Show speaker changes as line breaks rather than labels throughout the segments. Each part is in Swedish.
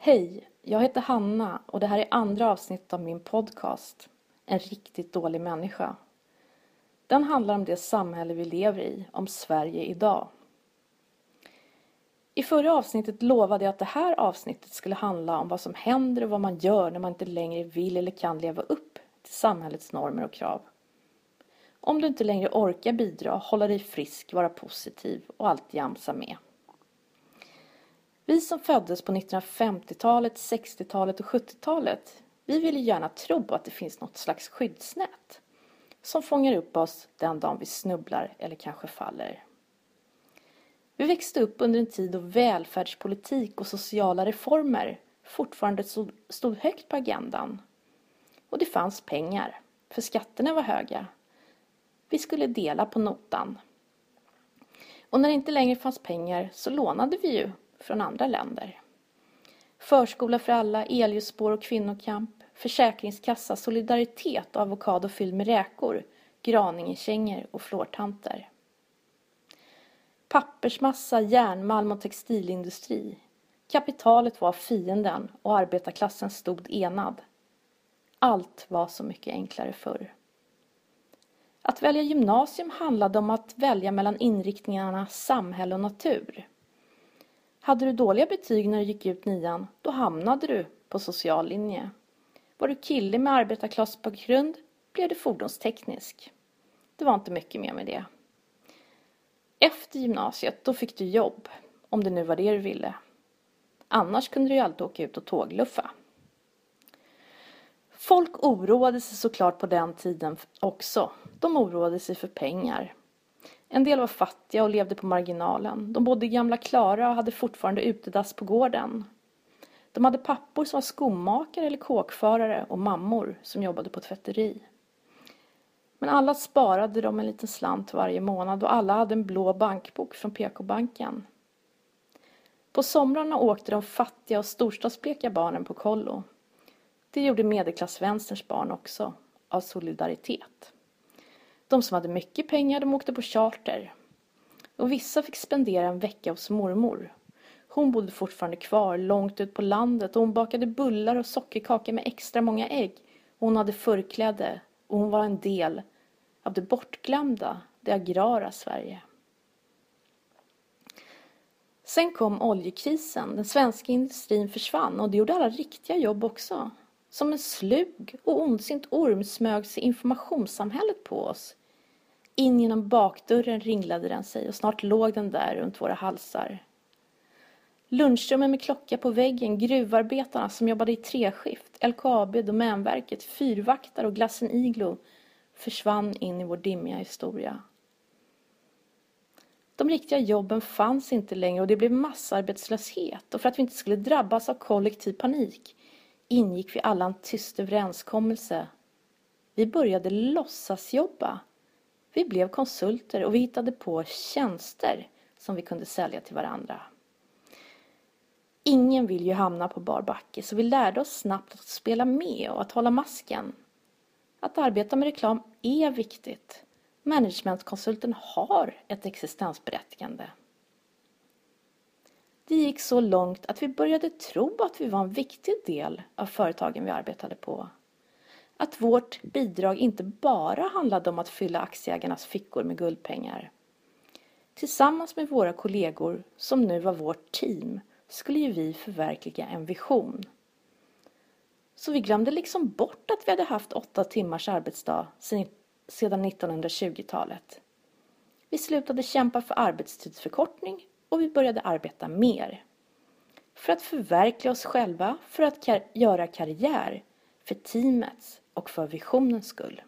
Hej, jag heter Hanna och det här är andra avsnittet av min podcast En riktigt dålig människa. Den handlar om det samhälle vi lever i, om Sverige idag. I förra avsnittet lovade jag att det här avsnittet skulle handla om vad som händer och vad man gör när man inte längre vill eller kan leva upp till samhällets normer och krav. Om du inte längre orkar bidra, hålla dig frisk, vara positiv och alltid jamsa med. Vi som föddes på 1950-talet, 60-talet och 70-talet, vi vill ju gärna tro att det finns något slags skyddsnät som fångar upp oss den dagen vi snubblar eller kanske faller. Vi växte upp under en tid då välfärdspolitik och sociala reformer fortfarande stod högt på agendan. Och det fanns pengar, för skatterna var höga. Vi skulle dela på notan. Och när det inte längre fanns pengar så lånade vi ju från andra länder. Förskola för alla, elljusspår och kvinnokamp, försäkringskassa, solidaritet och avokado fylld med räkor, graningekängor och flårtanter. Pappersmassa, järnmalm och textilindustri. Kapitalet var fienden och arbetarklassen stod enad. Allt var så mycket enklare förr. Att välja gymnasium handlade om att välja mellan inriktningarna samhälle och natur. Hade du dåliga betyg när du gick ut nian, då hamnade du på social linje. Var du kille med arbetarklassbakgrund blev du fordonsteknisk. Det var inte mycket mer med det. Efter gymnasiet, då fick du jobb, om det nu var det du ville. Annars kunde du ju alltid åka ut och tågluffa. Folk oroade sig såklart på den tiden också. De oroade sig för pengar. En del var fattiga och levde på marginalen. De bodde i Gamla Klara och hade fortfarande utedass på gården. De hade pappor som var skomakare eller kåkförare och mammor som jobbade på tvätteri. Men alla sparade de en liten slant varje månad och alla hade en blå bankbok från PK-banken. På somrarna åkte de fattiga och storstadsbleka barnen på kollo. Det gjorde medelklassvänsterns barn också, av solidaritet. De som hade mycket pengar de åkte på charter. Och vissa fick spendera en vecka hos mormor. Hon bodde fortfarande kvar långt ut på landet och hon bakade bullar och sockerkaka med extra många ägg. Hon hade förkläde och hon var en del av det bortglömda, det agrara Sverige. Sen kom oljekrisen, den svenska industrin försvann och det gjorde alla riktiga jobb också. Som en slug och ondsint orm smög sig informationssamhället på oss. In genom bakdörren ringlade den sig och snart låg den där runt våra halsar. Lunchrummen med klocka på väggen, gruvarbetarna som jobbade i treskift, LKAB, Domänverket, fyrvaktare och glassen Iglo försvann in i vår dimmiga historia. De riktiga jobben fanns inte längre och det blev massarbetslöshet och för att vi inte skulle drabbas av kollektiv panik ingick vi alla en tyst överenskommelse. Vi började låtsasjobba. Vi blev konsulter och vi hittade på tjänster som vi kunde sälja till varandra. Ingen vill ju hamna på bar backe så vi lärde oss snabbt att spela med och att hålla masken. Att arbeta med reklam är viktigt. Managementkonsulten har ett existensberättigande. Det gick så långt att vi började tro att vi var en viktig del av företagen vi arbetade på. Att vårt bidrag inte bara handlade om att fylla aktieägarnas fickor med guldpengar. Tillsammans med våra kollegor, som nu var vårt team, skulle ju vi förverkliga en vision. Så vi glömde liksom bort att vi hade haft åtta timmars arbetsdag sedan 1920-talet. Vi slutade kämpa för arbetstidsförkortning och vi började arbeta mer. För att förverkliga oss själva, för att kar göra karriär, för teamets och för visionens skull.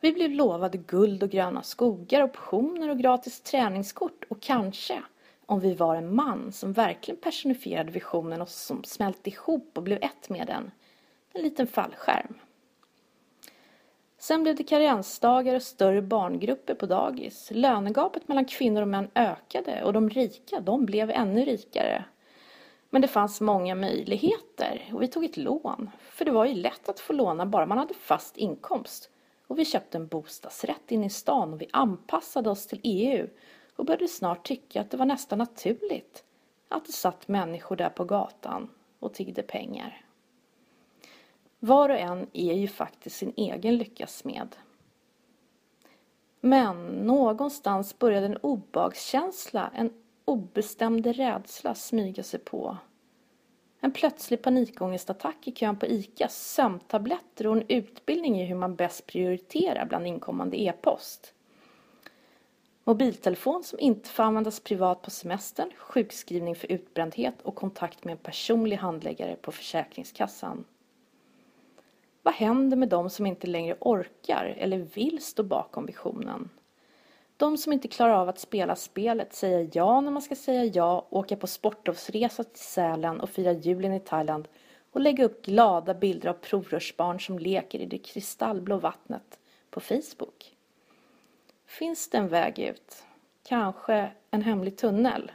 Vi blev lovade guld och gröna skogar, optioner och gratis träningskort och kanske, om vi var en man som verkligen personifierade visionen och som smälte ihop och blev ett med den, en liten fallskärm. Sen blev det karensdagar och större barngrupper på dagis. Lönegapet mellan kvinnor och män ökade och de rika, de blev ännu rikare. Men det fanns många möjligheter och vi tog ett lån. För det var ju lätt att få låna bara man hade fast inkomst. Och vi köpte en bostadsrätt inne i stan och vi anpassade oss till EU och började snart tycka att det var nästan naturligt att det satt människor där på gatan och tiggde pengar. Var och en är ju faktiskt sin egen lyckas smed. Men någonstans började en obehagskänsla, en obestämd rädsla smyga sig på. En plötslig panikångestattack i kön på ICA, sömntabletter och en utbildning i hur man bäst prioriterar bland inkommande e-post. Mobiltelefon som inte får användas privat på semestern, sjukskrivning för utbrändhet och kontakt med en personlig handläggare på Försäkringskassan. Vad händer med de som inte längre orkar eller vill stå bakom visionen? De som inte klarar av att spela spelet, säga ja när man ska säga ja, åka på sportlovsresa till Sälen och fira julen i Thailand och lägga upp glada bilder av provrörsbarn som leker i det kristallblå vattnet på Facebook. Finns det en väg ut? Kanske en hemlig tunnel?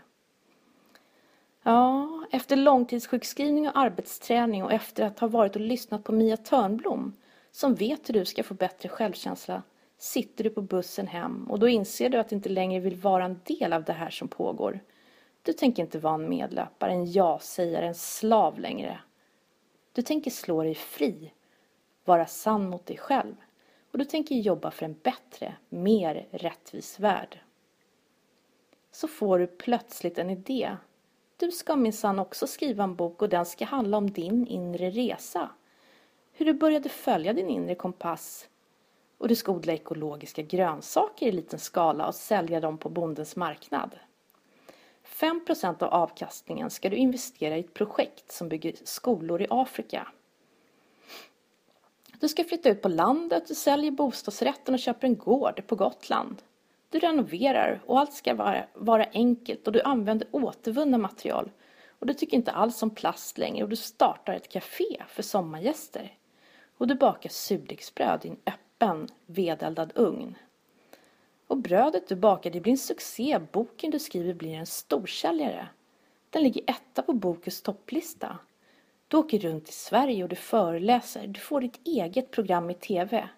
Ja, efter långtidssjukskrivning och arbetsträning och efter att ha varit och lyssnat på Mia Törnblom som vet hur du ska få bättre självkänsla sitter du på bussen hem och då inser du att du inte längre vill vara en del av det här som pågår. Du tänker inte vara en medlöpare, en ja-sägare, en slav längre. Du tänker slå dig fri, vara sann mot dig själv och du tänker jobba för en bättre, mer rättvis värld. Så får du plötsligt en idé. Du ska minsann också skriva en bok och den ska handla om din inre resa. Hur du började följa din inre kompass och du ska odla ekologiska grönsaker i liten skala och sälja dem på bondens marknad. 5% av avkastningen ska du investera i ett projekt som bygger skolor i Afrika. Du ska flytta ut på landet, du säljer bostadsrätten och köper en gård på Gotland. Du renoverar och allt ska vara, vara enkelt och du använder återvunna material. Och du tycker inte alls om plast längre och du startar ett café för sommargäster. Och du bakar surdegsbröd i en öppen vedeldad ugn. Och brödet du bakar det blir en succé, boken du skriver blir en storsäljare. Den ligger etta på Bokus topplista. Du åker runt i Sverige och du föreläser. Du får ditt eget program i TV.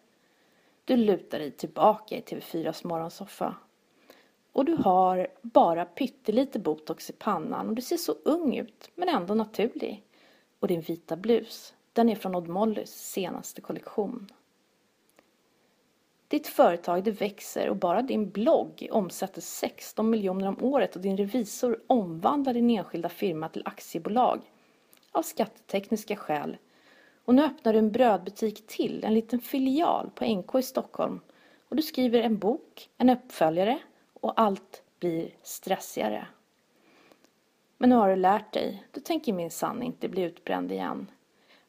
Du lutar dig tillbaka i TV4s morgonsoffa. Och du har bara pyttelite botox i pannan och du ser så ung ut, men ändå naturlig. Och din vita blus, den är från Odd Mollys senaste kollektion. Ditt företag det växer och bara din blogg omsätter 16 miljoner om året och din revisor omvandlar din enskilda firma till aktiebolag av skattetekniska skäl. Och nu öppnar du en brödbutik till, en liten filial på NK i Stockholm. Och du skriver en bok, en uppföljare och allt blir stressigare. Men nu har du lärt dig. Du tänker minsann inte bli utbränd igen.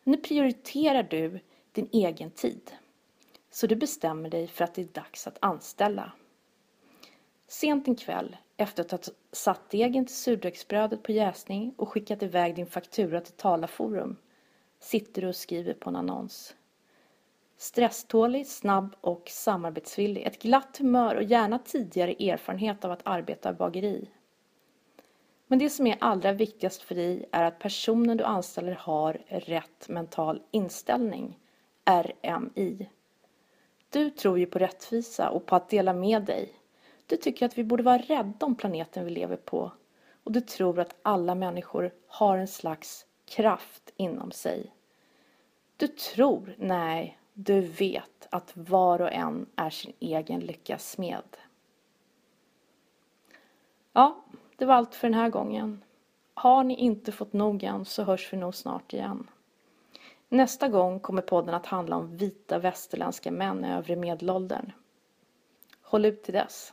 Nu prioriterar du din egen tid. Så du bestämmer dig för att det är dags att anställa. Sent en kväll efter att ha satt degen till surdegsbrödet på jäsning och skickat iväg din faktura till Talarforum sitter du och skriver på en annons. Stresstålig, snabb och samarbetsvillig. Ett glatt humör och gärna tidigare erfarenhet av att arbeta i bageri. Men det som är allra viktigast för dig är att personen du anställer har rätt mental inställning, RMI. Du tror ju på rättvisa och på att dela med dig du tycker att vi borde vara rädda om planeten vi lever på. Och du tror att alla människor har en slags kraft inom sig. Du tror, nej, du vet att var och en är sin egen lyckas smed. Ja, det var allt för den här gången. Har ni inte fått nog än så hörs vi nog snart igen. Nästa gång kommer podden att handla om vita västerländska män i övre medelåldern. Håll ut till dess.